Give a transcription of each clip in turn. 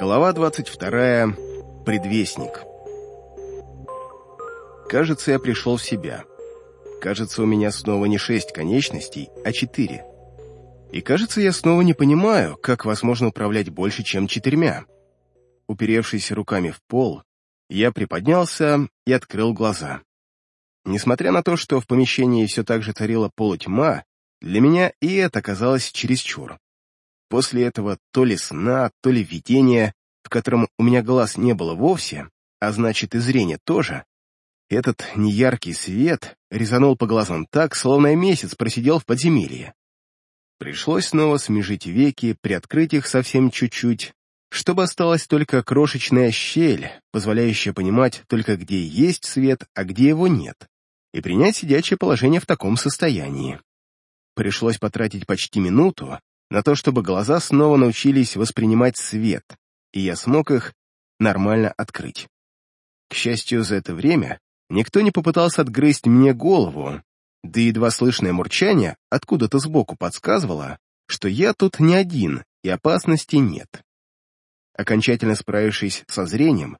Глава 22. Предвестник. Кажется, я пришел в себя. Кажется, у меня снова не шесть конечностей, а четыре. И кажется, я снова не понимаю, как возможно управлять больше, чем четырьмя. Уперевшись руками в пол, я приподнялся и открыл глаза. Несмотря на то, что в помещении все так же царила полутьма, для меня и это казалось чересчур. После этого то ли сна, то ли видения, в котором у меня глаз не было вовсе, а значит и зрение тоже, этот неяркий свет резанул по глазам так, словно я месяц просидел в подземелье. Пришлось снова смежить веки, приоткрыть их совсем чуть-чуть, чтобы осталась только крошечная щель, позволяющая понимать только где есть свет, а где его нет, и принять сидячее положение в таком состоянии. Пришлось потратить почти минуту, на то, чтобы глаза снова научились воспринимать свет, и я смог их нормально открыть. К счастью, за это время никто не попытался отгрызть мне голову, да едва слышное мурчание откуда-то сбоку подсказывало, что я тут не один и опасности нет. Окончательно справившись со зрением,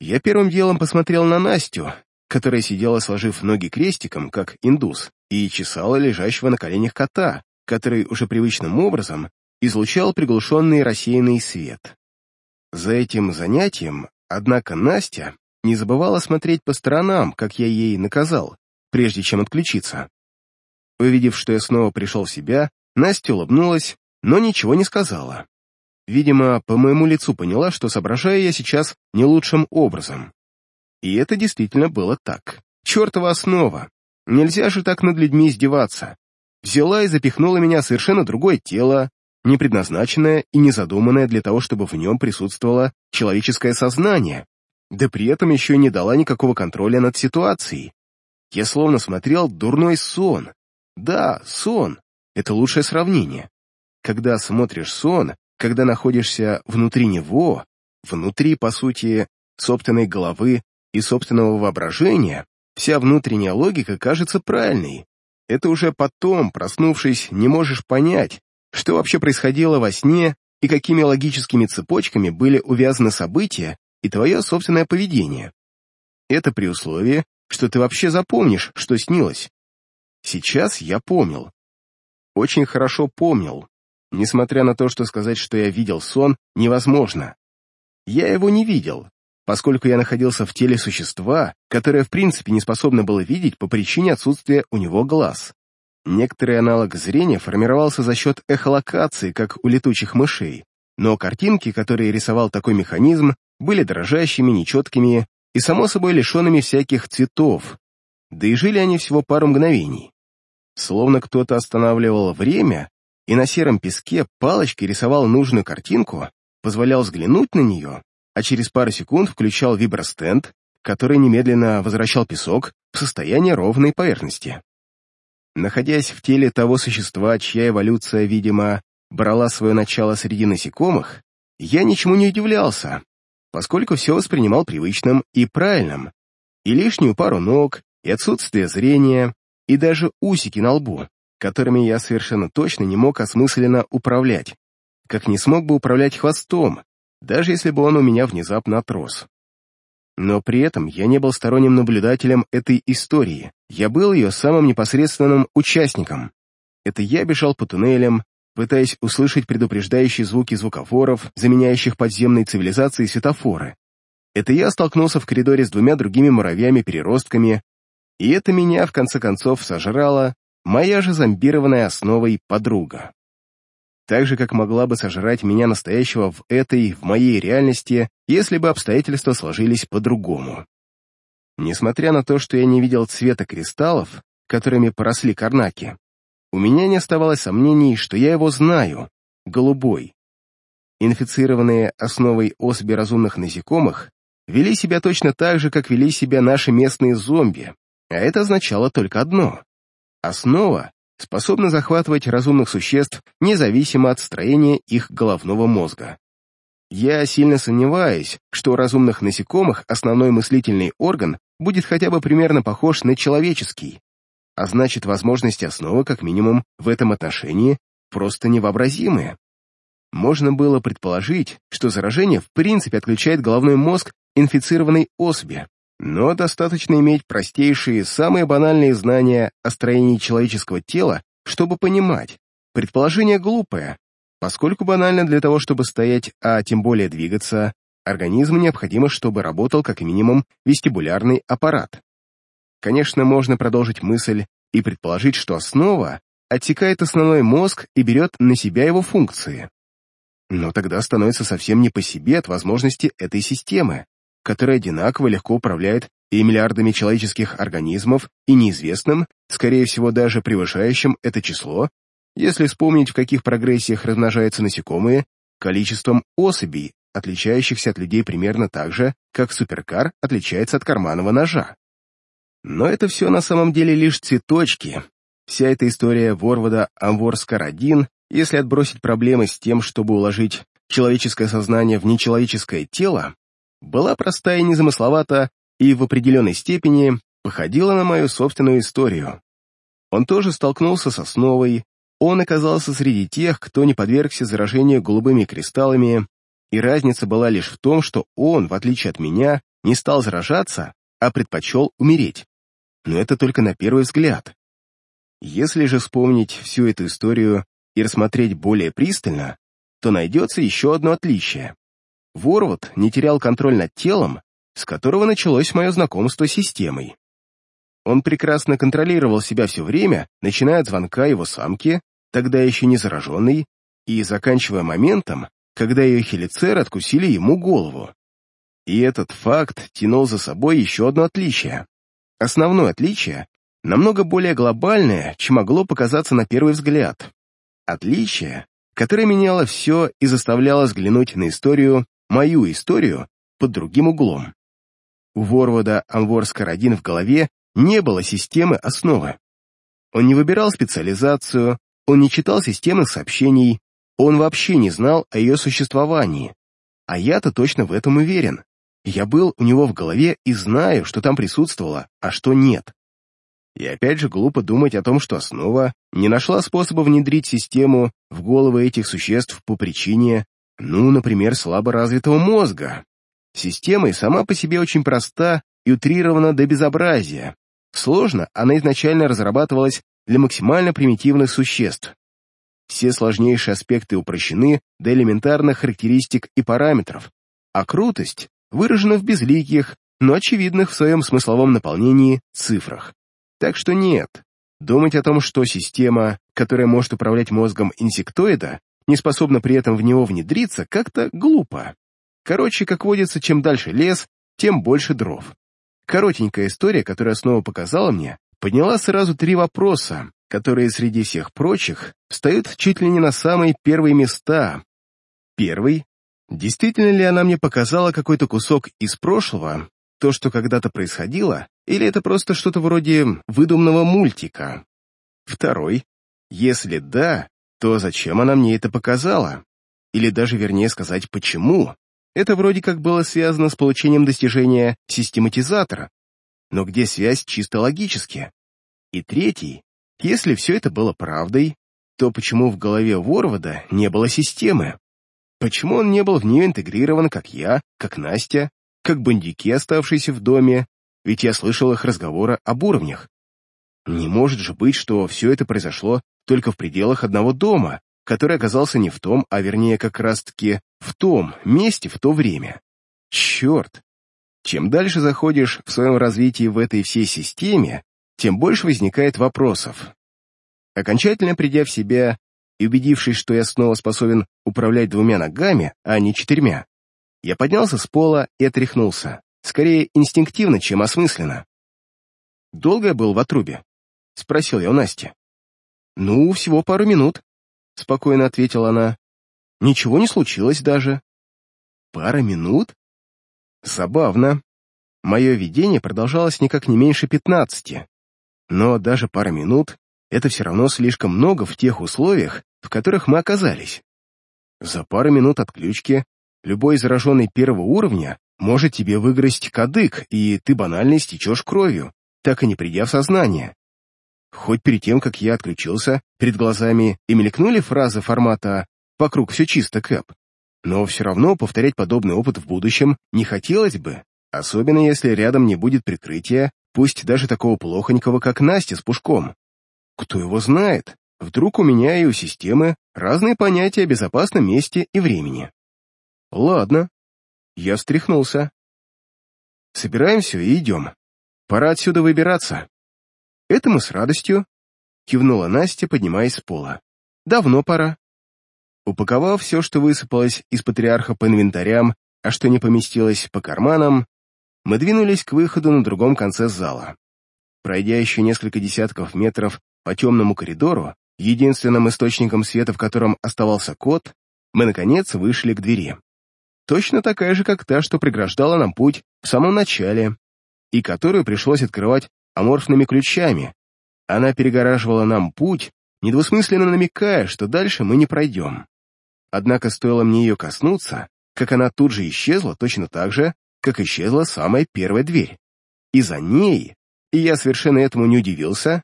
я первым делом посмотрел на Настю, которая сидела, сложив ноги крестиком, как индус, и чесала лежащего на коленях кота, который уже привычным образом излучал приглушенный рассеянный свет. За этим занятием, однако, Настя не забывала смотреть по сторонам, как я ей наказал, прежде чем отключиться. Увидев, что я снова пришел в себя, Настя улыбнулась, но ничего не сказала. Видимо, по моему лицу поняла, что соображаю я сейчас не лучшим образом. И это действительно было так. Чертова основа! Нельзя же так над людьми издеваться взяла и запихнула меня совершенно другое тело, не предназначенное и не задуманное для того, чтобы в нем присутствовало человеческое сознание, да при этом еще и не дала никакого контроля над ситуацией. Я словно смотрел дурной сон. Да, сон — это лучшее сравнение. Когда смотришь сон, когда находишься внутри него, внутри, по сути, собственной головы и собственного воображения, вся внутренняя логика кажется правильной, это уже потом, проснувшись, не можешь понять, что вообще происходило во сне и какими логическими цепочками были увязаны события и твое собственное поведение. Это при условии, что ты вообще запомнишь, что снилось. Сейчас я помнил. Очень хорошо помнил. Несмотря на то, что сказать, что я видел сон, невозможно. Я его не видел, поскольку я находился в теле существа, которое в принципе не способно было видеть по причине отсутствия у него глаз. Некоторый аналог зрения формировался за счет эхолокации, как у летучих мышей, но картинки, которые рисовал такой механизм, были дрожащими, нечеткими и, само собой, лишенными всяких цветов, да и жили они всего пару мгновений. Словно кто-то останавливал время и на сером песке палочкой рисовал нужную картинку, позволял взглянуть на нее а через пару секунд включал вибростенд, который немедленно возвращал песок в состояние ровной поверхности. Находясь в теле того существа, чья эволюция, видимо, брала свое начало среди насекомых, я ничему не удивлялся, поскольку все воспринимал привычным и правильным, и лишнюю пару ног, и отсутствие зрения, и даже усики на лбу, которыми я совершенно точно не мог осмысленно управлять, как не смог бы управлять хвостом, даже если бы он у меня внезапно отрос. Но при этом я не был сторонним наблюдателем этой истории, я был ее самым непосредственным участником. Это я бежал по туннелям, пытаясь услышать предупреждающие звуки звукофоров, заменяющих подземной цивилизации светофоры. Это я столкнулся в коридоре с двумя другими муравьями-переростками, и это меня, в конце концов, сожрала моя же зомбированная основой подруга так же, как могла бы сожрать меня настоящего в этой, в моей реальности, если бы обстоятельства сложились по-другому. Несмотря на то, что я не видел цвета кристаллов, которыми поросли карнаки, у меня не оставалось сомнений, что я его знаю — голубой. Инфицированные основой особи разумных насекомых вели себя точно так же, как вели себя наши местные зомби, а это означало только одно — основа способны захватывать разумных существ независимо от строения их головного мозга. Я сильно сомневаюсь, что у разумных насекомых основной мыслительный орган будет хотя бы примерно похож на человеческий, а значит, возможности основы, как минимум, в этом отношении просто невообразимые. можно было предположить, что заражение в принципе отключает головной мозг инфицированной особи, но достаточно иметь простейшие, самые банальные знания о строении человеческого тела, чтобы понимать. Предположение глупое, поскольку банально для того, чтобы стоять, а тем более двигаться, организму необходимо, чтобы работал как минимум вестибулярный аппарат. Конечно, можно продолжить мысль и предположить, что основа отсекает основной мозг и берет на себя его функции. Но тогда становится совсем не по себе от возможности этой системы, которая одинаково легко управляет и миллиардами человеческих организмов, и неизвестным, скорее всего даже превышающим это число, если вспомнить, в каких прогрессиях размножаются насекомые, количеством особей, отличающихся от людей примерно так же, как суперкар отличается от карманного ножа. Но это все на самом деле лишь цветочки. Вся эта история Ворвода Амворскар-1, если отбросить проблемы с тем, чтобы уложить человеческое сознание в нечеловеческое тело, была простая и незамысловата и в определенной степени походила на мою собственную историю. Он тоже столкнулся с основой, он оказался среди тех, кто не подвергся заражению голубыми кристаллами, и разница была лишь в том, что он, в отличие от меня, не стал заражаться, а предпочел умереть. Но это только на первый взгляд. Если же вспомнить всю эту историю и рассмотреть более пристально, то найдется еще одно отличие. Ворвуд не терял контроль над телом, с которого началось мое знакомство с системой. Он прекрасно контролировал себя все время, начиная от звонка его самки тогда еще не зараженный, и заканчивая моментом, когда ее хелицеры откусили ему голову. И этот факт тянул за собой еще одно отличие. Основное отличие намного более глобальное, чем могло показаться на первый взгляд. Отличие, которое меняло все и заставляло взглянуть на историю, мою историю, под другим углом. У Ворвода Амворска-Родин в голове не было системы основы. Он не выбирал специализацию, он не читал системных сообщений, он вообще не знал о ее существовании. А я-то точно в этом уверен. Я был у него в голове и знаю, что там присутствовало, а что нет. И опять же глупо думать о том, что основа не нашла способа внедрить систему в головы этих существ по причине, ну, например, слабо развитого мозга. Система и сама по себе очень проста и утрирована до безобразия. Сложно, она изначально разрабатывалась для максимально примитивных существ. Все сложнейшие аспекты упрощены до элементарных характеристик и параметров, а крутость выражена в безликих, но очевидных в своем смысловом наполнении цифрах. Так что нет, думать о том, что система, которая может управлять мозгом инсектоида, не способна при этом в него внедриться, как-то глупо. Короче, как водится, чем дальше лес, тем больше дров. Коротенькая история, которая снова показала мне, подняла сразу три вопроса, которые среди всех прочих встают чуть ли не на самые первые места. Первый. Действительно ли она мне показала какой-то кусок из прошлого, то, что когда-то происходило, или это просто что-то вроде выдуманного мультика? Второй. Если да, то зачем она мне это показала? Или даже вернее сказать, почему? Это вроде как было связано с получением достижения систематизатора, но где связь чисто логически? И третий, если все это было правдой, то почему в голове Ворвода не было системы? Почему он не был в нее интегрирован, как я, как Настя, как бандюки, оставшиеся в доме, ведь я слышал их разговоры об уровнях. Не может же быть, что все это произошло только в пределах одного дома, который оказался не в том, а вернее как раз-таки в том месте в то время. Черт! Чем дальше заходишь в своем развитии в этой всей системе, тем больше возникает вопросов. Окончательно придя в себя и убедившись, что я снова способен управлять двумя ногами, а не четырьмя, я поднялся с пола и отряхнулся, скорее инстинктивно, чем осмысленно. «Долго я был в отрубе?» — спросил я у Насти. «Ну, всего пару минут», — спокойно ответила она. «Ничего не случилось даже». «Пара минут?» Забавно. Мое видение продолжалось никак не меньше пятнадцати. Но даже пара минут — это все равно слишком много в тех условиях, в которых мы оказались. За пару минут отключки любой зараженный первого уровня может тебе выгрызть кадык, и ты банально истечешь кровью, так и не придя в сознание. Хоть перед тем, как я отключился, перед глазами и мелькнули фразы формата вокруг все чисто, Кэп. Но все равно повторять подобный опыт в будущем не хотелось бы, особенно если рядом не будет прикрытия, пусть даже такого плохонького, как Настя с пушком. Кто его знает, вдруг у меня и у системы разные понятия о безопасном месте и времени. Ладно. Я встряхнулся. Собираем все и идем. Пора отсюда выбираться. Это мы с радостью, кивнула Настя, поднимаясь с пола. Давно пора. Упаковав все, что высыпалось из патриарха по инвентарям, а что не поместилось по карманам, мы двинулись к выходу на другом конце зала. Пройдя еще несколько десятков метров по темному коридору, единственным источником света в котором оставался кот, мы, наконец, вышли к двери. Точно такая же, как та, что преграждала нам путь в самом начале, и которую пришлось открывать аморфными ключами. Она перегораживала нам путь, недвусмысленно намекая, что дальше мы не пройдем. Однако стоило мне ее коснуться, как она тут же исчезла точно так же, как исчезла самая первая дверь. И за ней, и я совершенно этому не удивился,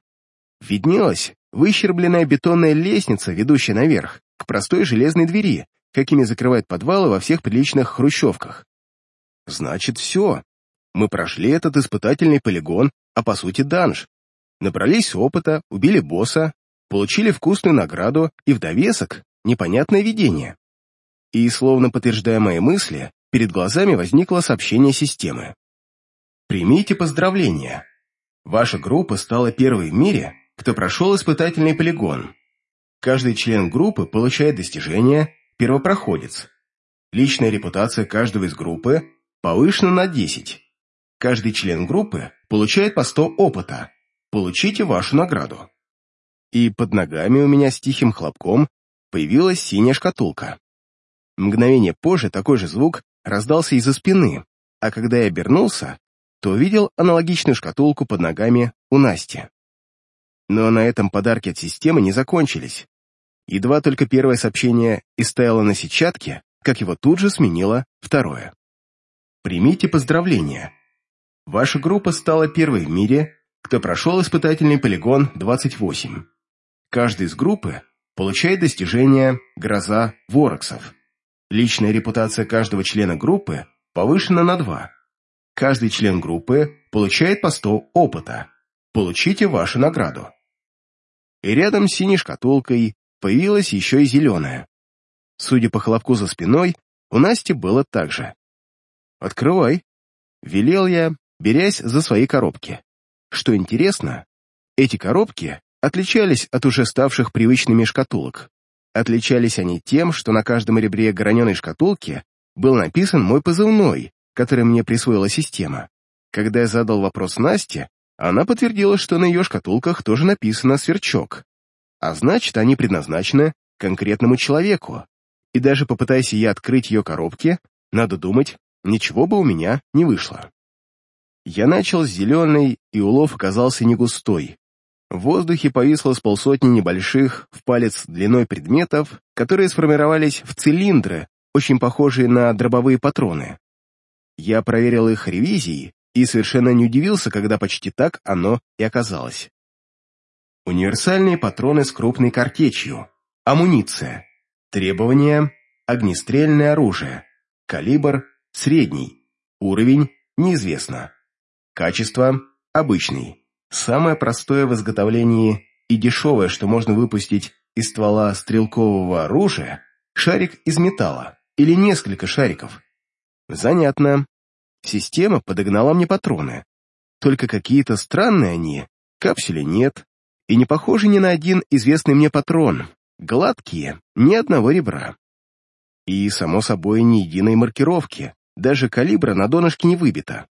виднелась выщербленная бетонная лестница, ведущая наверх, к простой железной двери, какими закрывают подвалы во всех приличных хрущевках. Значит, все. Мы прошли этот испытательный полигон, а по сути данж. Набрались опыта, убили босса, получили вкусную награду и в довесок непонятное видение. И, словно подтверждая мои мысли, перед глазами возникло сообщение системы. Примите поздравления. Ваша группа стала первой в мире, кто прошел испытательный полигон. Каждый член группы получает достижение «Первопроходец». Личная репутация каждого из группы повышена на 10. Каждый член группы получает по 100 опыта. Получите вашу награду. И под ногами у меня с тихим хлопком появилась синяя шкатулка. Мгновение позже такой же звук раздался из-за спины, а когда я обернулся, то увидел аналогичную шкатулку под ногами у Насти. Но на этом подарки от системы не закончились. Едва только первое сообщение истаяло на сетчатке, как его тут же сменило второе. Примите поздравления. Ваша группа стала первой в мире, кто прошел испытательный полигон 28. Каждый из группы получает достижение «Гроза Вороксов». Личная репутация каждого члена группы повышена на 2. Каждый член группы получает по 100 опыта. Получите вашу награду. И рядом с синей шкатулкой появилась еще и зеленая. Судя по хлопку за спиной, у Насти было так же. «Открывай», — велел я, берясь за свои коробки. Что интересно, эти коробки отличались от уже ставших привычными шкатулок. Отличались они тем, что на каждом ребре граненой шкатулки был написан мой позывной, который мне присвоила система. Когда я задал вопрос Насте, она подтвердила, что на ее шкатулках тоже написано «сверчок». А значит, они предназначены конкретному человеку. И даже попытаясь я открыть ее коробки, надо думать, ничего бы у меня не вышло. Я начал с зеленой, и улов оказался не густой, в воздухе повисло с полсотни небольших, в палец длиной предметов, которые сформировались в цилиндры, очень похожие на дробовые патроны. Я проверил их ревизией и совершенно не удивился, когда почти так оно и оказалось. Универсальные патроны с крупной картечью. Амуниция. Требования – огнестрельное оружие. Калибр – средний. Уровень – неизвестно. Качество – обычный. Самое простое в изготовлении и дешевое, что можно выпустить из ствола стрелкового оружия, шарик из металла или несколько шариков. Занятно. Система подогнала мне патроны. Только какие-то странные они, капсули нет, и не похожи ни на один известный мне патрон, гладкие, ни одного ребра. И, само собой, ни единой маркировки, даже калибра на донышке не выбито.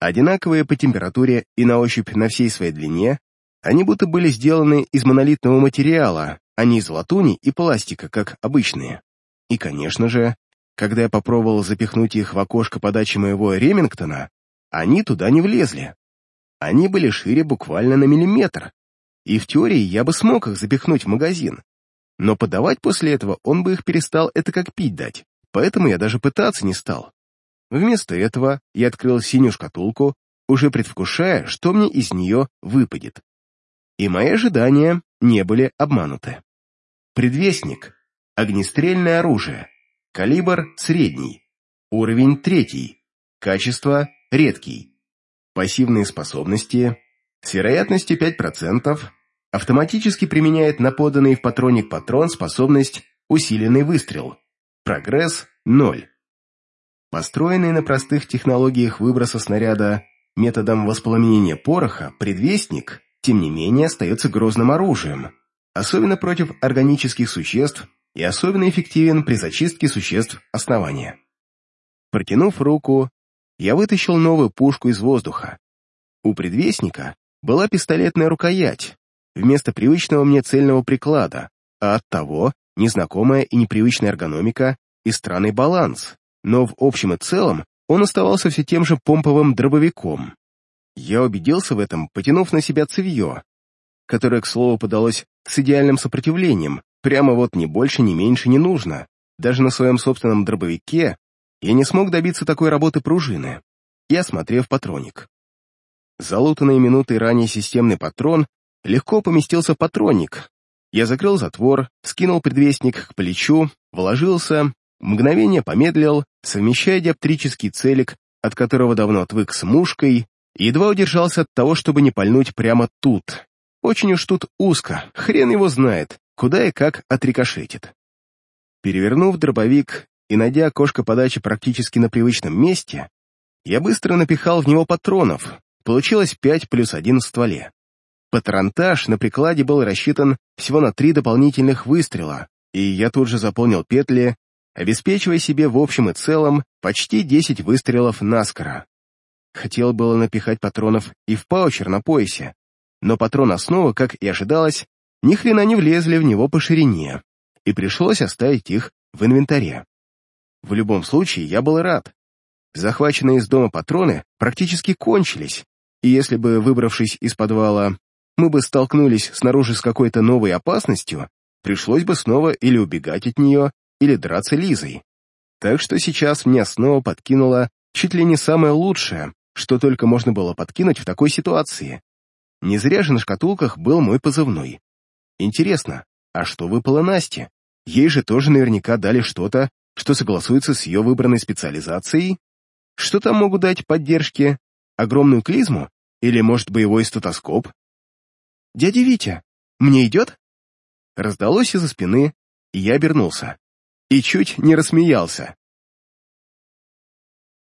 Одинаковые по температуре и на ощупь на всей своей длине, они будто были сделаны из монолитного материала, а не из латуни и пластика, как обычные. И, конечно же, когда я попробовал запихнуть их в окошко подачи моего Ремингтона, они туда не влезли. Они были шире буквально на миллиметр, и в теории я бы смог их запихнуть в магазин. Но подавать после этого он бы их перестал это как пить дать, поэтому я даже пытаться не стал. Вместо этого я открыл синюю шкатулку, уже предвкушая, что мне из нее выпадет. И мои ожидания не были обмануты. Предвестник. Огнестрельное оружие. Калибр средний. Уровень третий. Качество редкий. Пассивные способности. С вероятностью 5%. Автоматически применяет на поданный в патроник патрон способность усиленный выстрел. Прогресс 0. Построенный на простых технологиях выброса снаряда методом воспламенения пороха, предвестник, тем не менее, остается грозным оружием, особенно против органических существ и особенно эффективен при зачистке существ основания. Протянув руку, я вытащил новую пушку из воздуха. У предвестника была пистолетная рукоять, вместо привычного мне цельного приклада, а оттого незнакомая и непривычная эргономика и странный баланс, но в общем и целом он оставался все тем же помповым дробовиком. Я убедился в этом, потянув на себя цевье, которое, к слову, подалось с идеальным сопротивлением, прямо вот ни больше, ни меньше не нужно. Даже на своем собственном дробовике я не смог добиться такой работы пружины, и осмотрев патроник. Залутанный минутой ранее системный патрон легко поместился в патронник. Я закрыл затвор, скинул предвестник к плечу, вложился, мгновение помедлил, совмещая диоптрический целик, от которого давно отвык с мушкой, и едва удержался от того, чтобы не пальнуть прямо тут. Очень уж тут узко, хрен его знает, куда и как отрикошетит. Перевернув дробовик и найдя окошко подачи практически на привычном месте, я быстро напихал в него патронов, получилось 5 плюс 1 в стволе. Патронтаж на прикладе был рассчитан всего на три дополнительных выстрела, и я тут же заполнил петли, обеспечивая себе в общем и целом почти 10 выстрелов наскоро. Хотел было напихать патронов и в паучер на поясе, но патрон основы, как и ожидалось, ни хрена не влезли в него по ширине, и пришлось оставить их в инвентаре. В любом случае, я был рад. Захваченные из дома патроны практически кончились, и если бы, выбравшись из подвала, мы бы столкнулись снаружи с какой-то новой опасностью, пришлось бы снова или убегать от нее, или драться Лизой. Так что сейчас мне снова подкинуло чуть ли не самое лучшее, что только можно было подкинуть в такой ситуации. Не зря же на шкатулках был мой позывной. Интересно, а что выпало Насте? Ей же тоже наверняка дали что-то, что согласуется с ее выбранной специализацией? Что там могут дать поддержки? Огромную клизму? Или, может, боевой статоскоп? «Дядя Витя, мне идет?» Раздалось из-за спины, и я обернулся. И чуть не рассмеялся.